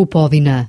kupovina